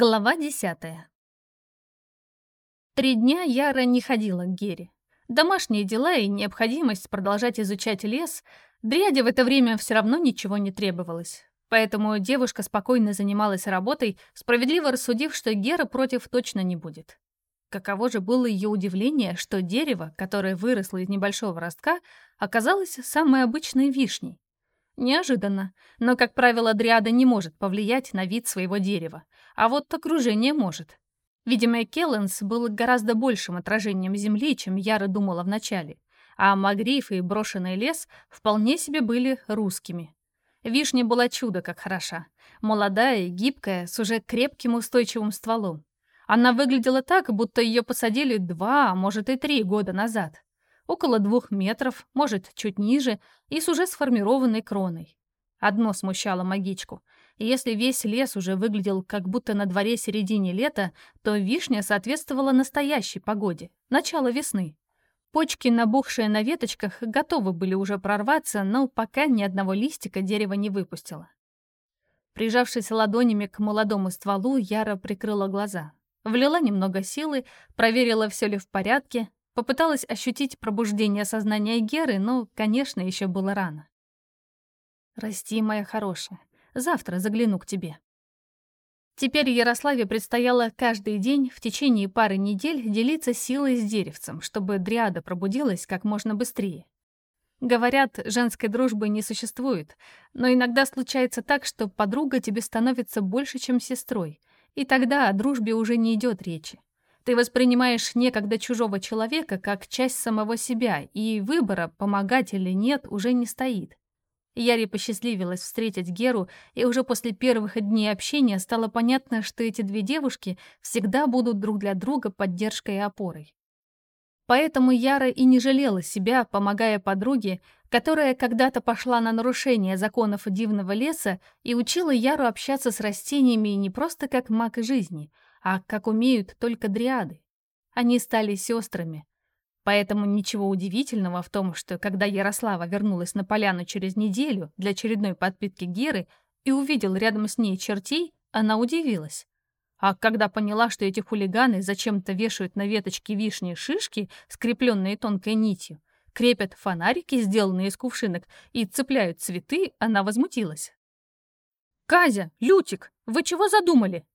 Глава десятая. Три дня Яра не ходила к Гере. Домашние дела и необходимость продолжать изучать лес, Дриаде в это время все равно ничего не требовалось. Поэтому девушка спокойно занималась работой, справедливо рассудив, что Гера против точно не будет. Каково же было ее удивление, что дерево, которое выросло из небольшого ростка, оказалось самой обычной вишней. Неожиданно, но, как правило, Дриада не может повлиять на вид своего дерева, а вот окружение может. Видимо, Келленс был гораздо большим отражением Земли, чем Яра думала вначале, а Магриф и брошенный лес вполне себе были русскими. Вишня была чудо как хороша. Молодая гибкая, с уже крепким устойчивым стволом. Она выглядела так, будто ее посадили два, а может и три года назад. Около двух метров, может, чуть ниже, и с уже сформированной кроной. Одно смущало магичку. Если весь лес уже выглядел как будто на дворе середине лета, то вишня соответствовала настоящей погоде, начало весны. Почки, набухшие на веточках, готовы были уже прорваться, но пока ни одного листика дерево не выпустило. Прижавшись ладонями к молодому стволу, Яра прикрыла глаза. Влила немного силы, проверила, все ли в порядке, попыталась ощутить пробуждение сознания Геры, но, конечно, еще было рано. «Расти, моя хорошая. Завтра загляну к тебе». Теперь Ярославе предстояло каждый день в течение пары недель делиться силой с деревцем, чтобы дриада пробудилась как можно быстрее. Говорят, женской дружбы не существует, но иногда случается так, что подруга тебе становится больше, чем сестрой, и тогда о дружбе уже не идет речи. Ты воспринимаешь некогда чужого человека как часть самого себя, и выбора, помогать или нет, уже не стоит. Яре посчастливилось встретить Геру, и уже после первых дней общения стало понятно, что эти две девушки всегда будут друг для друга поддержкой и опорой. Поэтому Яра и не жалела себя, помогая подруге, которая когда-то пошла на нарушение законов дивного леса и учила Яру общаться с растениями не просто как маг жизни, а как умеют только дриады. Они стали сестрами, Поэтому ничего удивительного в том, что когда Ярослава вернулась на поляну через неделю для очередной подпитки Геры и увидела рядом с ней чертей, она удивилась. А когда поняла, что эти хулиганы зачем-то вешают на веточки вишни шишки, скрепленные тонкой нитью, крепят фонарики, сделанные из кувшинок, и цепляют цветы, она возмутилась. «Казя! Лютик! Вы чего задумали?»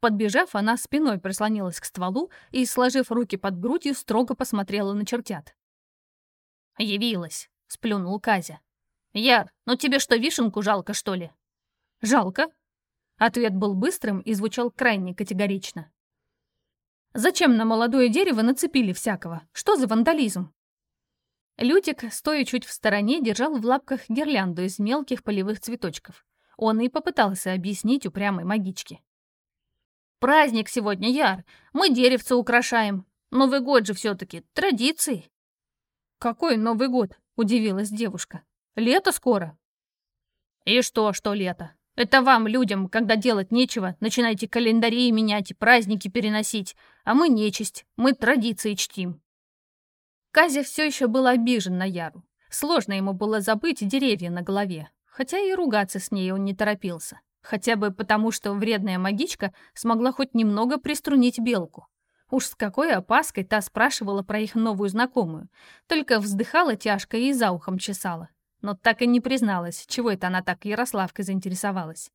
Подбежав, она спиной прислонилась к стволу и, сложив руки под грудью, строго посмотрела на чертят. «Явилась», — сплюнул Казя. «Яр, ну тебе что, вишенку жалко, что ли?» «Жалко?» Ответ был быстрым и звучал крайне категорично. «Зачем на молодое дерево нацепили всякого? Что за вандализм?» Лютик, стоя чуть в стороне, держал в лапках гирлянду из мелких полевых цветочков. Он и попытался объяснить упрямой магичке. Праздник сегодня, Яр. Мы деревце украшаем. Новый год же все-таки. Традиции. Какой Новый год? Удивилась девушка. Лето скоро. И что, что лето? Это вам, людям, когда делать нечего, начинайте календари менять и праздники переносить. А мы нечисть, мы традиции чтим. Казя все еще был обижен на Яру. Сложно ему было забыть деревья на голове, хотя и ругаться с ней он не торопился. Хотя бы потому, что вредная магичка смогла хоть немного приструнить белку. Уж с какой опаской та спрашивала про их новую знакомую. Только вздыхала тяжко и за ухом чесала. Но так и не призналась, чего это она так Ярославкой заинтересовалась.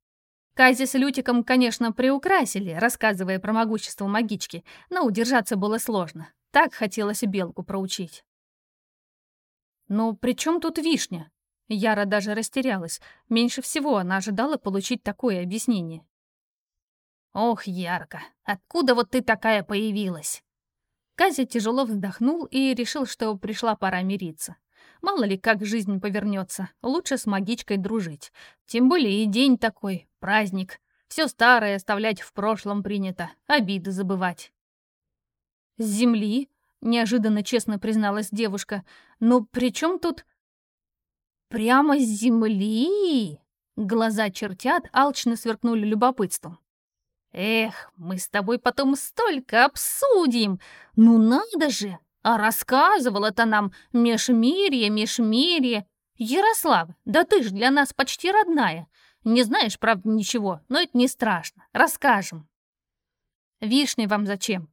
Кази с Лютиком, конечно, приукрасили, рассказывая про могущество магички, но удержаться было сложно. Так хотелось белку проучить. «Ну, при чем тут вишня?» Яра даже растерялась. Меньше всего она ожидала получить такое объяснение. «Ох, Ярка, откуда вот ты такая появилась?» Казя тяжело вздохнул и решил, что пришла пора мириться. Мало ли, как жизнь повернется, лучше с магичкой дружить. Тем более и день такой, праздник. Все старое оставлять в прошлом принято, обиды забывать. «С земли?» — неожиданно честно призналась девушка. «Но при чем тут...» «Прямо с земли?» Глаза чертят алчно сверкнули любопытством. «Эх, мы с тобой потом столько обсудим! Ну надо же! А рассказывал это нам Межмирье, Межмирье! Ярослав, да ты ж для нас почти родная! Не знаешь, правда, ничего, но это не страшно, расскажем!» Вишни вам зачем?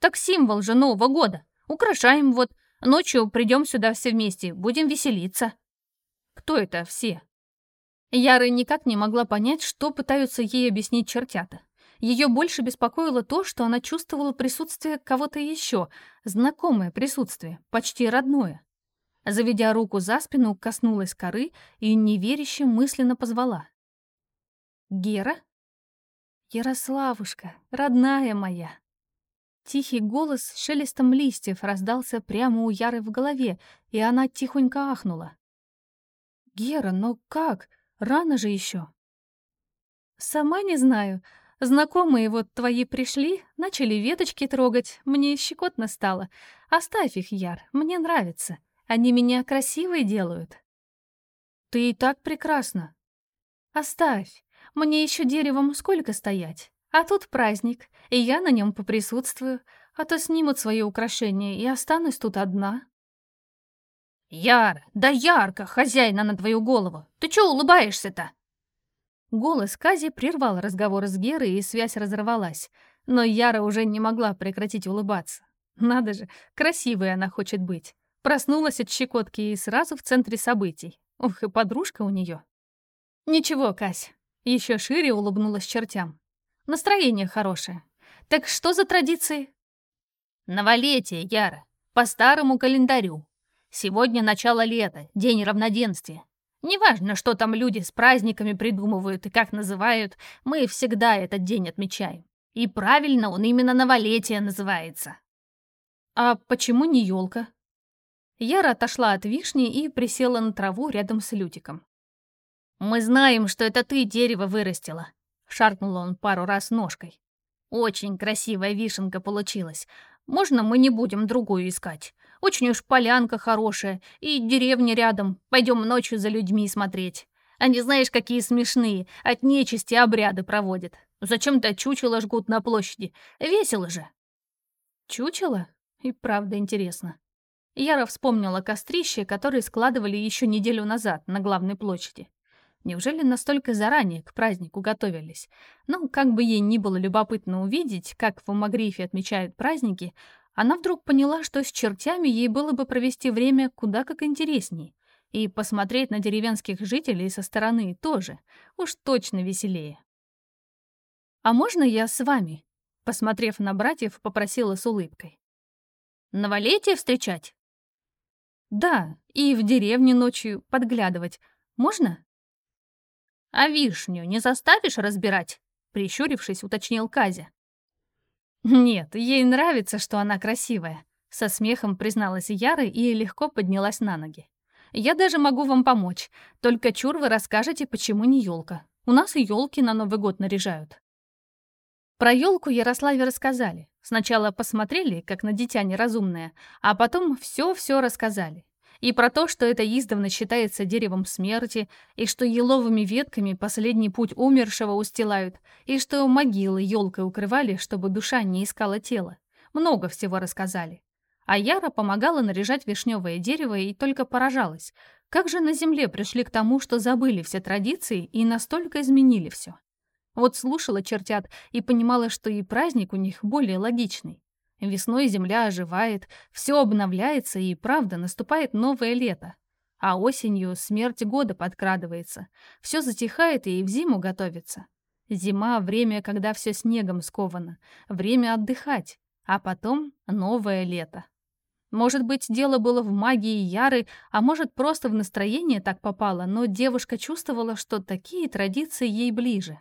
Так символ же Нового года. Украшаем вот. Ночью придем сюда все вместе, будем веселиться. Кто это все? Яра никак не могла понять, что пытаются ей объяснить чертята. Ее больше беспокоило то, что она чувствовала присутствие кого-то еще, знакомое присутствие, почти родное. Заведя руку за спину, коснулась коры и неверяще мысленно позвала. «Гера?» «Ярославушка, родная моя!» Тихий голос с шелестом листьев раздался прямо у Яры в голове, и она тихонько ахнула. «Гера, но как? Рано же еще!» «Сама не знаю. Знакомые вот твои пришли, начали веточки трогать, мне щекотно стало. Оставь их, Яр, мне нравится. Они меня красивой делают. Ты и так прекрасна. Оставь. Мне еще деревом сколько стоять. А тут праздник, и я на нем поприсутствую, а то снимут свои украшения, и останусь тут одна. Яр, да ярко, хозяина на твою голову. Ты чё улыбаешься-то? Голос Кази прервал разговор с Герой, и связь разорвалась. Но Яра уже не могла прекратить улыбаться. Надо же, красивая она хочет быть. Проснулась от щекотки и сразу в центре событий. Ух, и подружка у нее. Ничего, Кась. Еще шире улыбнулась чертям. Настроение хорошее. Так что за традиции? Новолетие, Яра. По старому календарю. Сегодня начало лета, день равноденствия. Неважно, что там люди с праздниками придумывают и как называют, мы всегда этот день отмечаем. И правильно он именно новолетие называется. А почему не елка? Яра отошла от вишни и присела на траву рядом с Лютиком. «Мы знаем, что это ты дерево вырастила», — шаркнул он пару раз ножкой. «Очень красивая вишенка получилась. Можно мы не будем другую искать? Очень уж полянка хорошая, и деревня рядом. Пойдем ночью за людьми смотреть. Они знаешь, какие смешные, от нечисти обряды проводят. Зачем-то чучело жгут на площади. Весело же». «Чучело? И правда интересно. Яра вспомнила кострище, которое складывали еще неделю назад на главной площади. Неужели настолько заранее к празднику готовились? Ну, как бы ей ни было любопытно увидеть, как в Умагрифе отмечают праздники, она вдруг поняла, что с чертями ей было бы провести время куда как интересней. И посмотреть на деревенских жителей со стороны тоже. Уж точно веселее. «А можно я с вами?» Посмотрев на братьев, попросила с улыбкой. «Новолетие встречать?» Да, и в деревне ночью подглядывать. Можно? А вишню не заставишь разбирать? Прищурившись, уточнил Казя. Нет, ей нравится, что она красивая. Со смехом призналась Яра и легко поднялась на ноги. Я даже могу вам помочь. Только чур вы расскажете, почему не елка. У нас и елки на Новый год наряжают. Про елку Ярославе рассказали. Сначала посмотрели, как на дитя неразумное, а потом все-все рассказали. И про то, что это издавна считается деревом смерти, и что еловыми ветками последний путь умершего устилают, и что могилы елкой укрывали, чтобы душа не искала тело. Много всего рассказали. А Яра помогала наряжать вишневое дерево и только поражалась. Как же на земле пришли к тому, что забыли все традиции и настолько изменили все? Вот слушала чертят и понимала, что и праздник у них более логичный. Весной земля оживает, все обновляется и, правда, наступает новое лето. А осенью смерть года подкрадывается. Все затихает и в зиму готовится. Зима — время, когда все снегом сковано. Время отдыхать. А потом новое лето. Может быть, дело было в магии Яры, а может, просто в настроение так попало, но девушка чувствовала, что такие традиции ей ближе.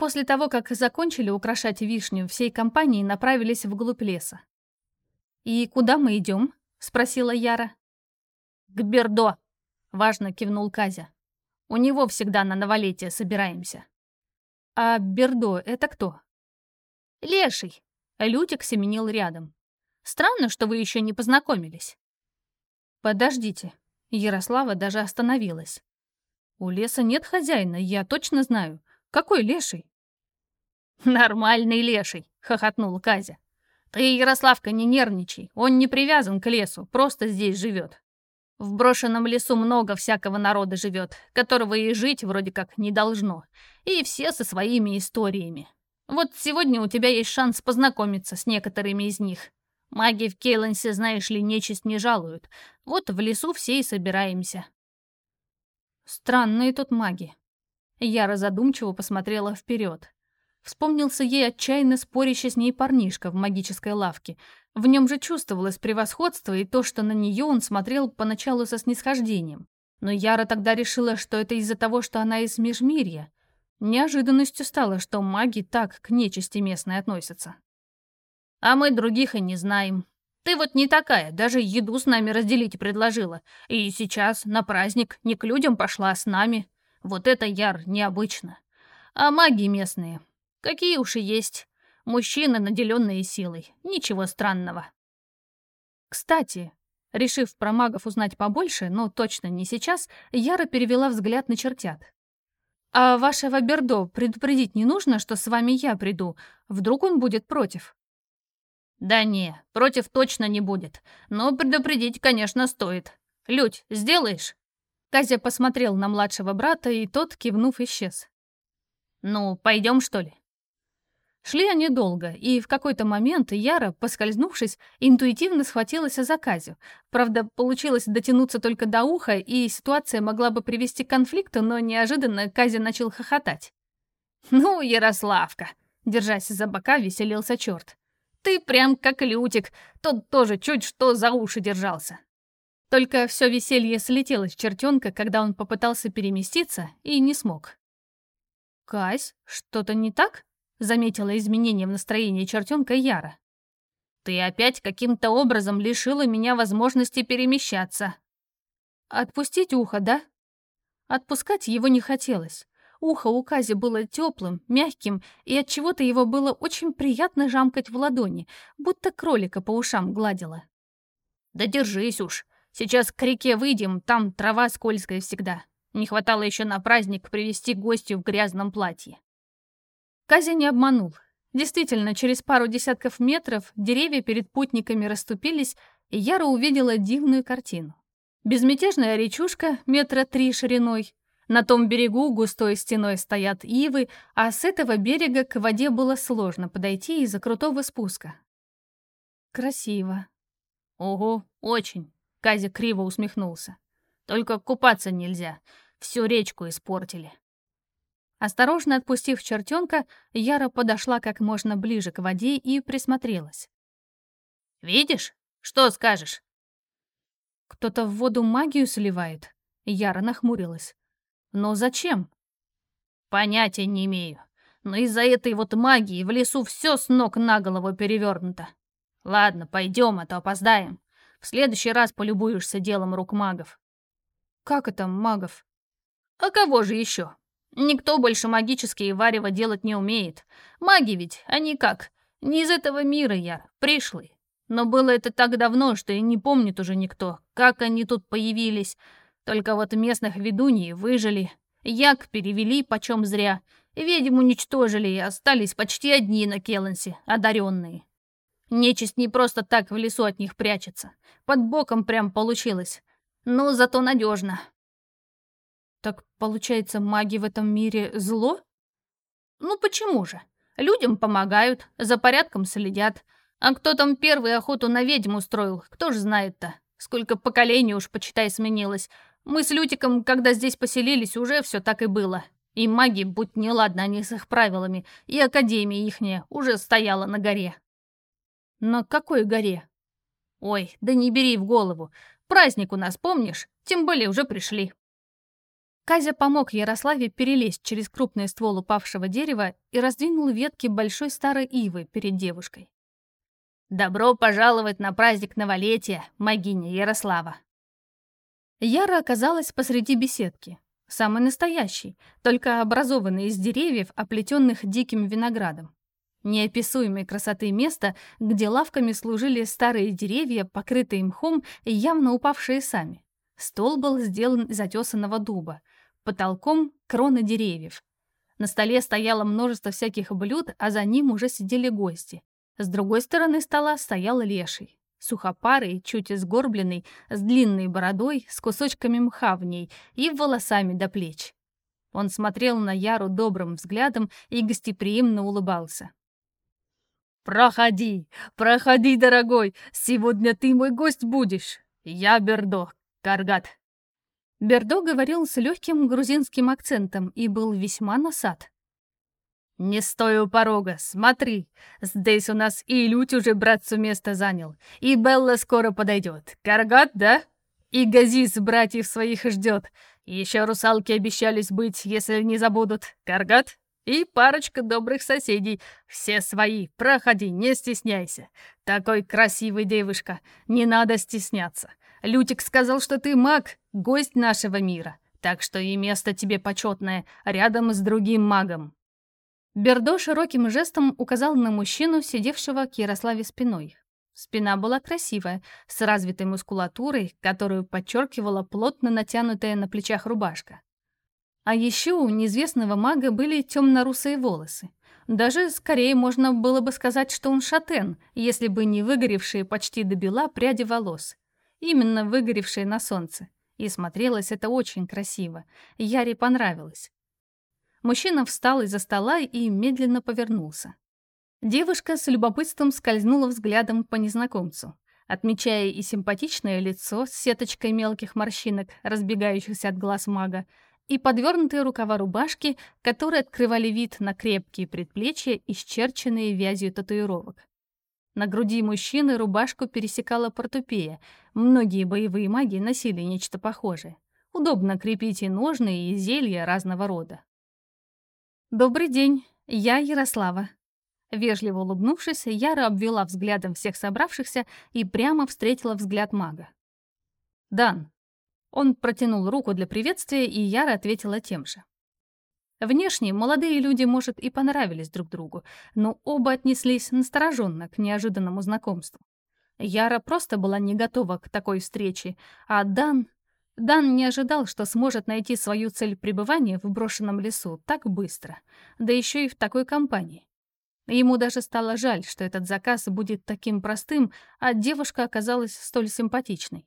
После того, как закончили украшать вишню, всей компанией направились вглубь леса. «И куда мы идем?» — спросила Яра. «К Бердо», — важно кивнул Казя. «У него всегда на новолетие собираемся». «А Бердо — это кто?» «Леший», — Лютик семенил рядом. «Странно, что вы еще не познакомились». «Подождите». Ярослава даже остановилась. «У леса нет хозяина, я точно знаю. Какой леший?» «Нормальный леший», — хохотнул Казя. «Ты, Ярославка, не нервничай. Он не привязан к лесу, просто здесь живет. В брошенном лесу много всякого народа живет, которого и жить вроде как не должно. И все со своими историями. Вот сегодня у тебя есть шанс познакомиться с некоторыми из них. Маги в Кейленсе, знаешь ли, нечисть не жалуют. Вот в лесу все и собираемся. Странные тут маги. Яра задумчиво посмотрела вперед. Вспомнился ей отчаянно спорящий с ней парнишка в магической лавке. В нем же чувствовалось превосходство и то, что на нее он смотрел поначалу со снисхождением. Но Яра тогда решила, что это из-за того, что она из Межмирья. Неожиданностью стало, что маги так к нечисти местной относятся. А мы других и не знаем. Ты вот не такая, даже еду с нами разделить предложила. И сейчас на праздник не к людям пошла, а с нами. Вот это, Яр, необычно. А маги местные, какие уж и есть. Мужчины, наделенные силой. Ничего странного. Кстати, решив про магов узнать побольше, но точно не сейчас, Яра перевела взгляд на чертят. «А вашего Бердо предупредить не нужно, что с вами я приду? Вдруг он будет против?» «Да не, против точно не будет. Но предупредить, конечно, стоит. Людь, сделаешь?» Казя посмотрел на младшего брата, и тот, кивнув, исчез. «Ну, пойдем, что ли?» Шли они долго, и в какой-то момент Яра, поскользнувшись, интуитивно схватилась за Казю. Правда, получилось дотянуться только до уха, и ситуация могла бы привести к конфликту, но неожиданно Казя начал хохотать. «Ну, Ярославка!» — держась за бока, веселился черт. Ты прям как Лютик, тот тоже чуть что за уши держался. Только все веселье слетело с чертенка, когда он попытался переместиться и не смог. «Кась, что-то не так?» — заметила изменение в настроении чертенка Яра. «Ты опять каким-то образом лишила меня возможности перемещаться». «Отпустить ухо, да?» Отпускать его не хотелось. Ухо у Кази было теплым, мягким, и от чего то его было очень приятно жамкать в ладони, будто кролика по ушам гладила. «Да держись уж. Сейчас к реке выйдем, там трава скользкая всегда. Не хватало еще на праздник привести гостю в грязном платье». Казя не обманул. Действительно, через пару десятков метров деревья перед путниками расступились, и Яра увидела дивную картину. Безмятежная речушка метра три шириной, на том берегу густой стеной стоят ивы, а с этого берега к воде было сложно подойти из-за крутого спуска. Красиво. Ого, очень. Казя криво усмехнулся. Только купаться нельзя. Всю речку испортили. Осторожно отпустив чертенка, Яра подошла как можно ближе к воде и присмотрелась. «Видишь? Что скажешь?» «Кто-то в воду магию сливает?» Яра нахмурилась. Но зачем? Понятия не имею. Но из-за этой вот магии в лесу все с ног на голову перевернуто. Ладно, пойдем, а то опоздаем. В следующий раз полюбуешься делом рук магов. Как это магов? А кого же еще? Никто больше магические варево делать не умеет. Маги ведь, они как? Не из этого мира я, пришлый. Но было это так давно, что и не помнит уже никто, как они тут появились, только вот местных ведуньи выжили, як перевели почем зря, ведьм уничтожили и остались почти одни на Келленсе, одаренные. Нечисть не просто так в лесу от них прячется. Под боком прям получилось. Но зато надежно. Так получается, маги в этом мире зло? Ну почему же? Людям помогают, за порядком следят. А кто там первый охоту на ведьму устроил, кто ж знает-то? Сколько поколений уж, почитай, сменилось. Мы с Лютиком, когда здесь поселились, уже все так и было. И маги, будь неладно они с их правилами, и Академия ихняя уже стояла на горе. На какой горе? Ой, да не бери в голову. Праздник у нас, помнишь? Тем более уже пришли. Казя помог Ярославе перелезть через крупный ствол упавшего дерева и раздвинул ветки большой старой ивы перед девушкой. «Добро пожаловать на праздник новолетия, магиня Ярослава!» Яра оказалась посреди беседки. Самый настоящий, только образованный из деревьев, оплетенных диким виноградом. Неописуемой красоты место, где лавками служили старые деревья, покрытые мхом и явно упавшие сами. Стол был сделан из отесанного дуба. Потолком — кроны деревьев. На столе стояло множество всяких блюд, а за ним уже сидели гости. С другой стороны стола стоял леший сухопарый, чуть изгорбленный, с длинной бородой, с кусочками мха в ней и волосами до плеч. Он смотрел на Яру добрым взглядом и гостеприимно улыбался. «Проходи, проходи, дорогой, сегодня ты мой гость будешь. Я Бердо, Каргат». Бердо говорил с легким грузинским акцентом и был весьма насад. «Не стой у порога, смотри. Здесь у нас и Лють уже братцу место занял, и Белла скоро подойдет. Каргат, да? И Газис братьев своих ждет. Еще русалки обещались быть, если не забудут. Каргат? И парочка добрых соседей. Все свои. Проходи, не стесняйся. Такой красивый девушка. Не надо стесняться. Лютик сказал, что ты маг, гость нашего мира. Так что и место тебе почетное, рядом с другим магом. Бердо широким жестом указал на мужчину, сидевшего к Ярославе спиной. Спина была красивая, с развитой мускулатурой, которую подчеркивала плотно натянутая на плечах рубашка. А еще у неизвестного мага были темно-русые волосы. Даже скорее можно было бы сказать, что он шатен, если бы не выгоревшие почти до бела пряди волос. Именно выгоревшие на солнце. И смотрелось это очень красиво. Яре понравилось. Мужчина встал из-за стола и медленно повернулся. Девушка с любопытством скользнула взглядом по незнакомцу, отмечая и симпатичное лицо с сеточкой мелких морщинок, разбегающихся от глаз мага, и подвернутые рукава рубашки, которые открывали вид на крепкие предплечья, исчерченные вязью татуировок. На груди мужчины рубашку пересекала портупея. Многие боевые маги носили нечто похожее. Удобно крепить и ножны, и зелья разного рода. «Добрый день, я Ярослава». Вежливо улыбнувшись, Яра обвела взглядом всех собравшихся и прямо встретила взгляд мага. «Дан». Он протянул руку для приветствия, и Яра ответила тем же. Внешне молодые люди, может, и понравились друг другу, но оба отнеслись настороженно к неожиданному знакомству. Яра просто была не готова к такой встрече, а Дан Дан не ожидал, что сможет найти свою цель пребывания в брошенном лесу так быстро, да еще и в такой компании. Ему даже стало жаль, что этот заказ будет таким простым, а девушка оказалась столь симпатичной.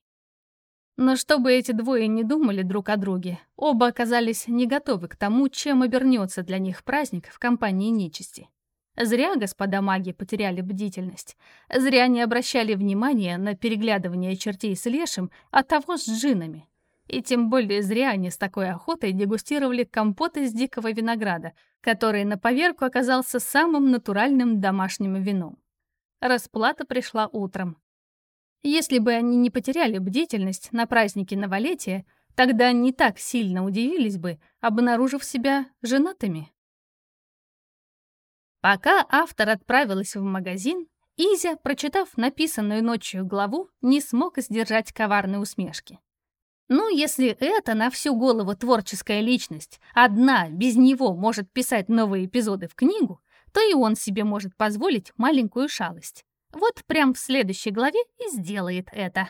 Но чтобы эти двое не думали друг о друге, оба оказались не готовы к тому, чем обернется для них праздник в компании нечисти. Зря господа маги потеряли бдительность. Зря не обращали внимания на переглядывание чертей с лешим, а того с джинами. И тем более зря они с такой охотой дегустировали компот из дикого винограда, который на поверку оказался самым натуральным домашним вином. Расплата пришла утром. Если бы они не потеряли бдительность на празднике новолетия, тогда не так сильно удивились бы, обнаружив себя женатыми. Пока автор отправилась в магазин, Изя, прочитав написанную ночью главу, не смог сдержать коварной усмешки. Ну, если это на всю голову творческая личность, одна без него может писать новые эпизоды в книгу, то и он себе может позволить маленькую шалость. Вот прям в следующей главе и сделает это.